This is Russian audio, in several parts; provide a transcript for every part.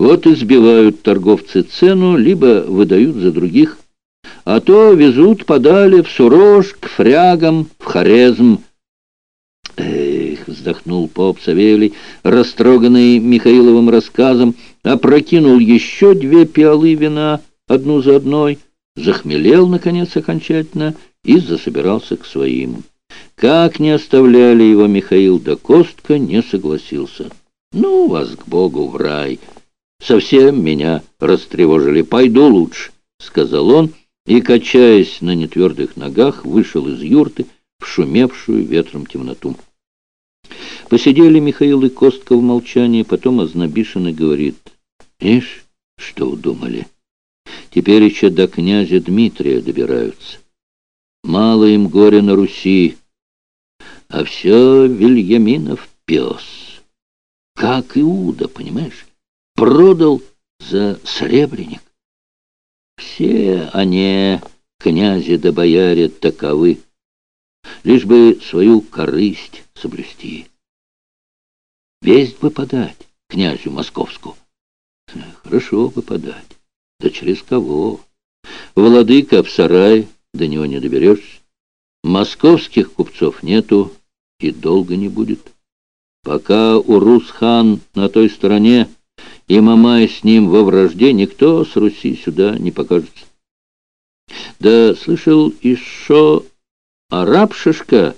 Вот и сбивают торговцы цену, либо выдают за других, а то везут подали в Сурож, к фрягам, в Хорезм. Эх, вздохнул поп Савелий, растроганный Михаиловым рассказом, опрокинул еще две пиалы вина, одну за одной, захмелел, наконец, окончательно и засобирался к своим. Как не оставляли его Михаил да Костка, не согласился. «Ну, вас к Богу в рай! Совсем меня растревожили. Пойду лучше», — сказал он, и, качаясь на нетвердых ногах, вышел из юрты в шумевшую ветром темноту. Посидели Михаил и Костка в молчании, потом Ознобишин говорит, «Ишь, что удумали? Теперь еще до князя Дмитрия добираются. Мало им горя на Руси, а все Вильяминов пес. Как Иуда, понимаешь, продал за сребреник. Все они, князи да бояре, таковы, лишь бы свою корысть соблюсти. Весть бы подать князю московскому. Хорошо бы подать. Да через кого? Владыка в сарай, до него не доберешься. Московских купцов нету и долго не будет. Пока Урус-хан на той стороне, и Мамай с ним во вражде, никто с Руси сюда не покажется. Да слышал еще араб Шишка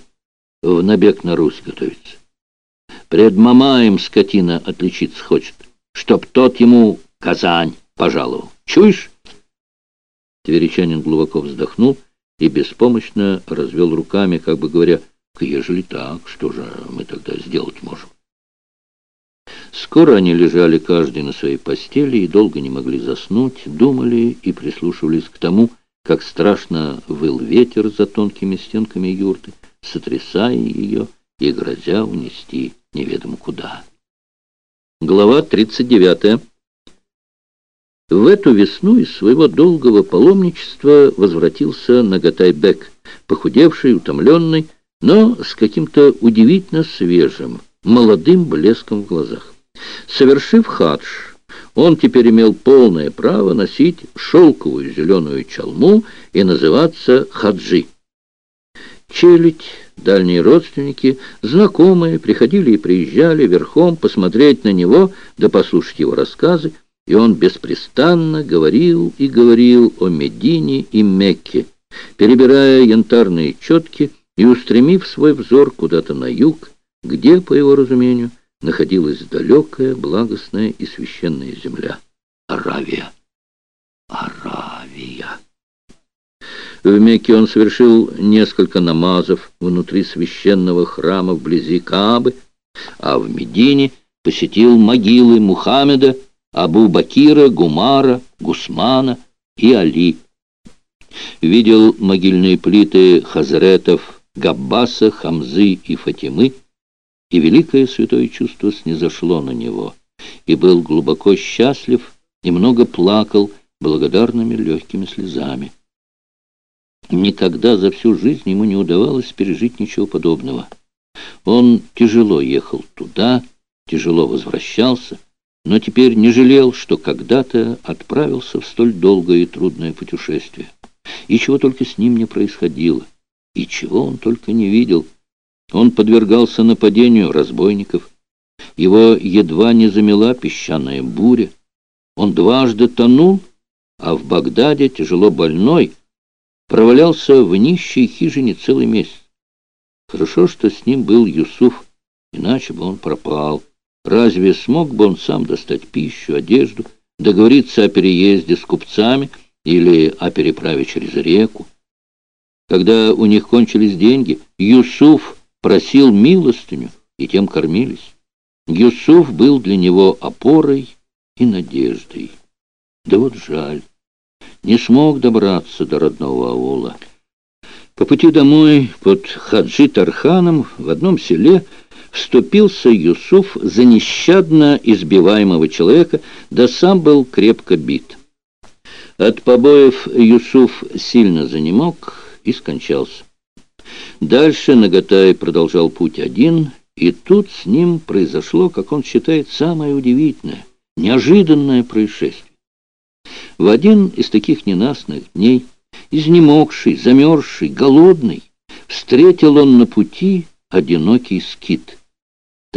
в набег на Русь готовится. Пред Мамаем скотина отличиться хочет, чтоб тот ему Казань пожаловал. Чуешь? Тверичанин глубоко вздохнул и беспомощно развел руками, как бы говоря, «Ежели так, что же мы тогда сделать можем?» Скоро они лежали каждый на своей постели и долго не могли заснуть, думали и прислушивались к тому, как страшно выл ветер за тонкими стенками юрты, сотрясая ее и грозя унести неведомо куда. Глава 39. В эту весну из своего долгого паломничества возвратился Наготай-бек, похудевший, утомленный, но с каким-то удивительно свежим, молодым блеском в глазах. Совершив хадж, он теперь имел полное право носить шелковую зеленую чалму и называться хаджи. Челядь, дальние родственники, знакомые приходили и приезжали верхом посмотреть на него да послушать его рассказы, и он беспрестанно говорил и говорил о Медине и Мекке, перебирая янтарные четки и устремив свой взор куда-то на юг, где, по его разумению, находилась далекая, благостная и священная земля — Аравия. Аравия. В Мекке он совершил несколько намазов внутри священного храма вблизи Каабы, а в Медине посетил могилы Мухаммеда, Абу-Бакира, Гумара, Гусмана и Али. Видел могильные плиты хазретов Габбаса, Хамзы и Фатимы, и великое святое чувство снизошло на него, и был глубоко счастлив, и много плакал благодарными легкими слезами. Никогда за всю жизнь ему не удавалось пережить ничего подобного. Он тяжело ехал туда, тяжело возвращался, но теперь не жалел, что когда-то отправился в столь долгое и трудное путешествие. И чего только с ним не происходило, и чего он только не видел — он подвергался нападению разбойников. Его едва не замела песчаная буря. Он дважды тонул, а в Багдаде, тяжело больной, провалялся в нищей хижине целый месяц. Хорошо, что с ним был Юсуф, иначе бы он пропал. Разве смог бы он сам достать пищу, одежду, договориться о переезде с купцами или о переправе через реку? Когда у них кончились деньги, Юсуф просил милостыню, и тем кормились. Юсуф был для него опорой и надеждой. Да вот жаль, не смог добраться до родного аула. По пути домой под Хаджи Тарханом в одном селе вступился Юсуф за нещадно избиваемого человека, да сам был крепко бит. От побоев Юсуф сильно занемог и скончался. Дальше Наготай продолжал путь один, и тут с ним произошло, как он считает, самое удивительное. неожиданное происшествие. В один из таких ненастных дней, изнемогший, замерзший, голодный, встретил он на пути одинокий скит —